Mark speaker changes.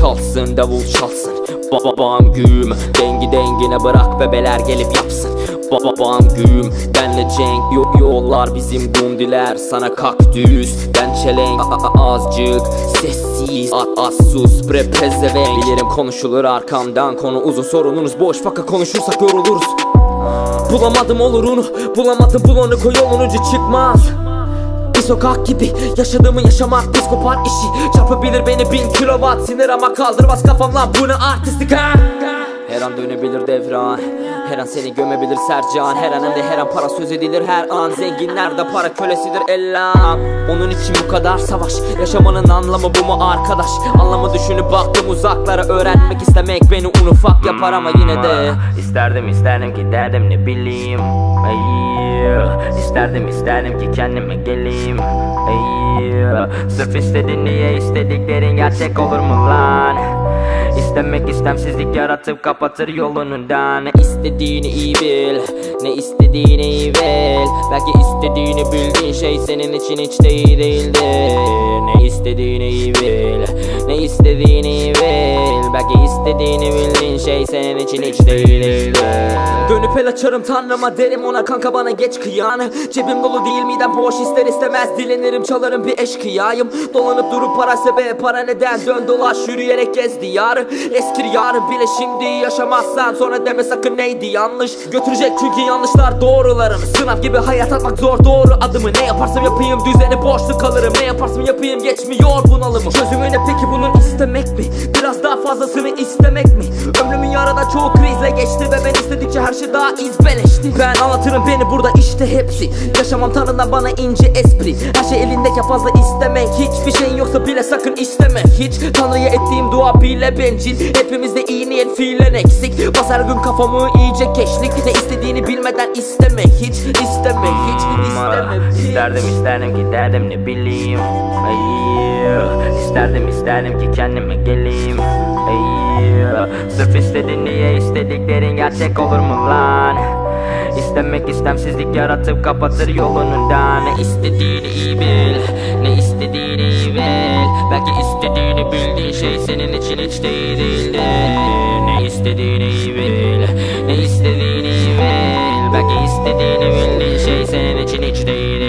Speaker 1: Çalsın davul çalsın. Babam güm Dengi dengine bırak bebeler gelip yapsın. Babam güm Benle cenk yok yollar bizim dumdiler Sana kaktüs Ben çelenk a- a- azıcık Sessiz a- az sus bre Bilirim konuşulur arkamdan konu uzun sorununuz. Boş Fakat konuşursak yoruluruz. Bulamadım olurunu Bulamadım bul onu koy yolun ucu çıkmaz bir sokak gibi yaşadığımı yaşamak psikopat işi. Çarpabilir beni bin kilowatt sinir ama kaldırmaz kafam lan bunu artistik ha? Her an dönebilir devran Her an seni gömebilir Sercan. Her an hem de her an para söz edilir. Her an Zenginler de para kölesidir ellam Onun için bu kadar savaş. Yaşamanın anlamı bu mu arkadaş? Anlamı düşünüp baktım uzaklara. Öğrenmek istemek beni un ufak yapar ama yine de.
Speaker 2: İsterdim isterdim ki derdim ne bileyim. Ey, İsterdim isterdim ki kendime geleyim. Ey, Sırf istedin diye istediklerin gerçek olur mu lan İstemek istemsizlik yaratıp kapatır yolundan
Speaker 1: Ne istediğini iyi bil Ne istediğini iyi bil. Belki istediğini bildiğin şey senin için hiç de iyi değildir. Ne istediğini iyi bil Ne istediğini iyi bil Belki istediğini bildiğin şey senin için hiç de iyi değildir Dönüp el açarım tanrıma derim ona kanka bana geç kıyanı Cebim dolu değil midem boş ister istemez dilenirim çalarım bir eşkıyayım. Dolanıp durup para sebep para neden? Dön dolaş yürüyerek gez diyarı. Eskir yarın bile şimdi yaşamazsan sonra deme sakın neydi yanlış. Götürecek çünkü yanlışlar doğrularını Sınav gibi hayat atmak zor doğru adımı Ne yaparsam yapayım. Düzeni boşluk kalırım Ne yaparsam yapayım geçmiyor bunalımı Çözümü ne peki bunun istemek mi? Biraz daha fazlasını istemek mi? Ömrümün yarada çoğu krizle geçti Ve ben istedikçe her şey daha izbeleşti. Ben anlatırım beni burada işte hepsi. Yaşamam tanrından bana ince espri. Her şey elindeyken fazla istemek. Hiçbir şeyin yoksa bile sakın isteme. Hiç Tanrı'ya ettiğim dua bile bencil. Hepimizde iyi niyet fiilen eksik. Bas her gün kafamı iyice keşlik. Ne istediğini bilmeden isteme. Hiç isteme hiç isteme hiç.
Speaker 2: İsterdim isterdim ki derdim ne bileyim. Ey, İsterdim isterdim ki kendime geleyim Sırf istedin diye istediklerin gerçek olur mu lan? İstemek istemsizlik yaratıp kapatır yolundan
Speaker 1: Ne istediğini iyi bil Ne istediğini iyi bil. Belki istediğini bildiğin şey senin için hiç de iyi değildir Ne istediğini iyi bil Ne istediğini iyi bil. Belki istediğini bildiğin şey senin için hiç de iyi